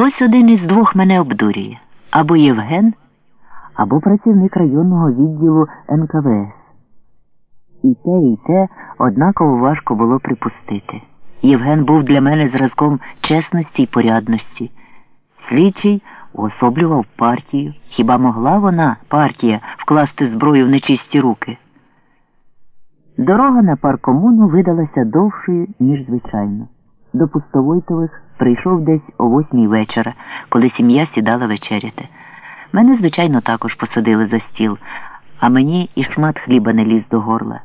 Хтось один із двох мене обдурює або Євген, або працівник районного відділу НКВС. І те, і те однаково важко було припустити. Євген був для мене зразком чесності й порядності. Слідчий уособлював партію. Хіба могла вона, партія, вкласти зброю в нечисті руки? Дорога на паркомуну видалася довшою, ніж звичайно. До пустовойтових прийшов десь о восьмій вечора, коли сім'я сідала вечеряти. Мене, звичайно, також посадили за стіл, а мені і шмат хліба не ліз до горла.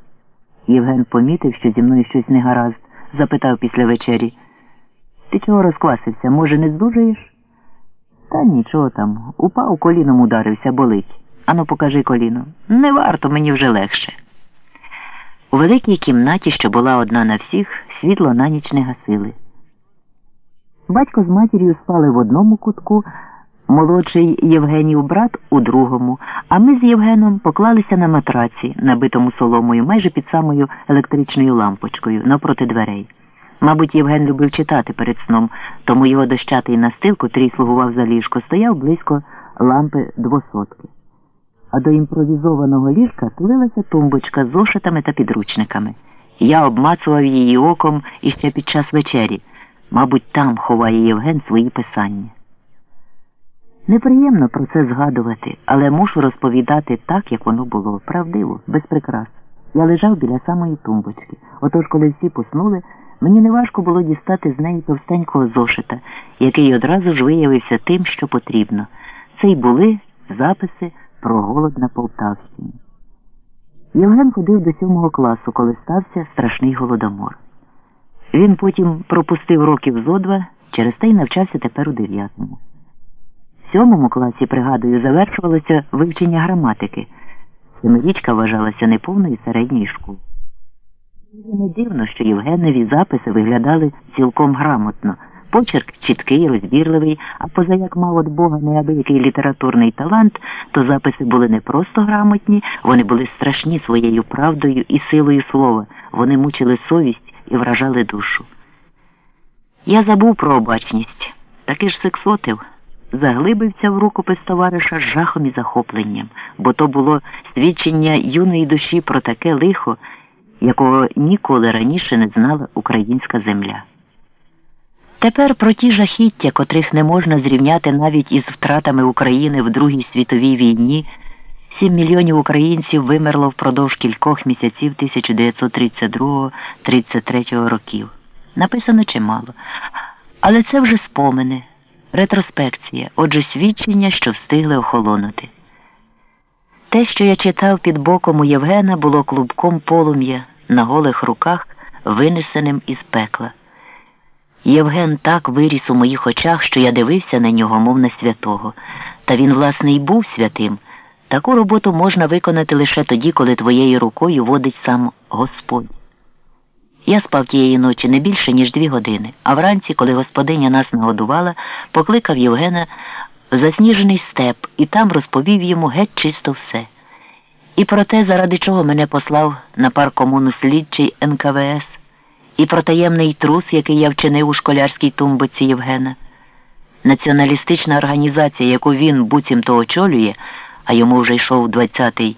Євген помітив, що зі мною щось не гаразд, запитав після вечері. Ти чого розквасився? Може, не здужаєш? Та нічого там. Упав коліном ударився, болить. Ану, покажи коліно. Не варто, мені вже легше. У великій кімнаті, що була одна на всіх, світло на ніч не гасили. Батько з матір'ю спали в одному кутку, молодший Євгенів брат у другому, а ми з Євгеном поклалися на матраці, набитому соломою, майже під самою електричною лампочкою, напроти дверей. Мабуть, Євген любив читати перед сном, тому його дощатий настил, котрий слугував за ліжко, стояв близько лампи двосотки. А до імпровізованого ліжка тулилася тумбочка з зошитами та підручниками. Я обмацував її оком іще під час вечері. Мабуть, там ховає Євген свої писання. Неприємно про це згадувати, але мушу розповідати так, як воно було, правдиво, без прикрас. Я лежав біля самої тумбочки. Отож, коли всі поснули, мені неважко було дістати з неї товстенького зошита, який одразу ж виявився тим, що потрібно. Це й були записи про голод на Полтавщині. Євген ходив до сьомого класу, коли стався страшний голодомор. Він потім пропустив років зо два, через те й навчався тепер у дев'ятому. В сьомому класі, пригадую, завершувалося вивчення граматики. Семирічка вважалася неповною середньої школи. Не дивно, що Євгеневі записи виглядали цілком грамотно. Почерк чіткий, розбірливий, а поза як мав от Бога неабиякий літературний талант, то записи були не просто грамотні, вони були страшні своєю правдою і силою слова. Вони мучили совість і вражали душу. Я забув про обачність, таки ж сексотив, заглибився в рукопис товариша жахом і захопленням, бо то було свідчення юної душі про таке лихо, якого ніколи раніше не знала українська земля. Тепер про ті жахіття, котрих не можна зрівняти навіть із втратами України в Другій світовій війні, сім мільйонів українців вимерло впродовж кількох місяців 1932-33 років. Написано чимало. Але це вже спомини, ретроспекція, отже, свідчення, що встигли охолонути. Те, що я читав під боком у Євгена, було клубком полум'я на голих руках, винесеним із пекла. Євген так виріс у моїх очах, що я дивився на нього, мов на святого. Та він, власне, і був святим. Таку роботу можна виконати лише тоді, коли твоєю рукою водить сам Господь. Я спав тієї ночі не більше, ніж дві години, а вранці, коли господиня нас нагодувала, покликав Євгена в засніжений степ і там розповів йому геть чисто все. І про те, заради чого мене послав на паркомуну слідчий НКВС і про таємний трус, який я вчинив у школярській тумбоці Євгена. Націоналістична організація, яку він буцімто очолює, а йому вже йшов 20-й,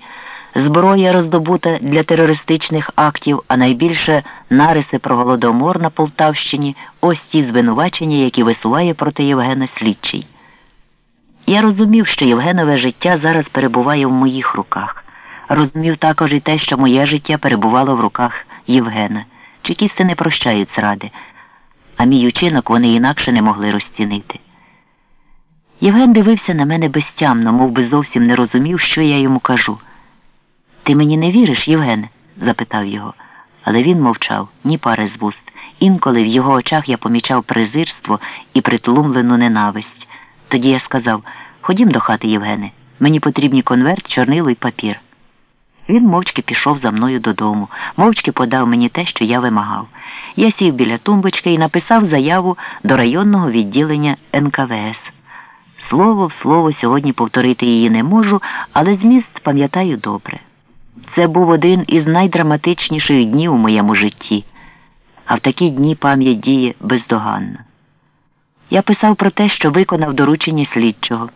зброя роздобута для терористичних актів, а найбільше нариси про голодомор на Полтавщині, ось ті звинувачення, які висуває проти Євгена слідчий. Я розумів, що Євгенове життя зараз перебуває в моїх руках. Розумів також і те, що моє життя перебувало в руках Євгена. Чекісти не прощають зради, а мій учинок вони інакше не могли розцінити. Євген дивився на мене безтямно, мов би зовсім не розумів, що я йому кажу. Ти мені не віриш, Євгене? запитав його, але він мовчав, ні пари з вуст. Інколи в його очах я помічав презирство і притлумлену ненависть. Тоді я сказав Ходім до хати, Євгене, мені потрібні конверт, чорнило й папір. Він мовчки пішов за мною додому, мовчки подав мені те, що я вимагав. Я сів біля тумбочки і написав заяву до районного відділення НКВС. Слово в слово сьогодні повторити її не можу, але зміст пам'ятаю добре. Це був один із найдраматичніших днів у моєму житті, а в такі дні пам'ять діє бездоганно. Я писав про те, що виконав доручення слідчого.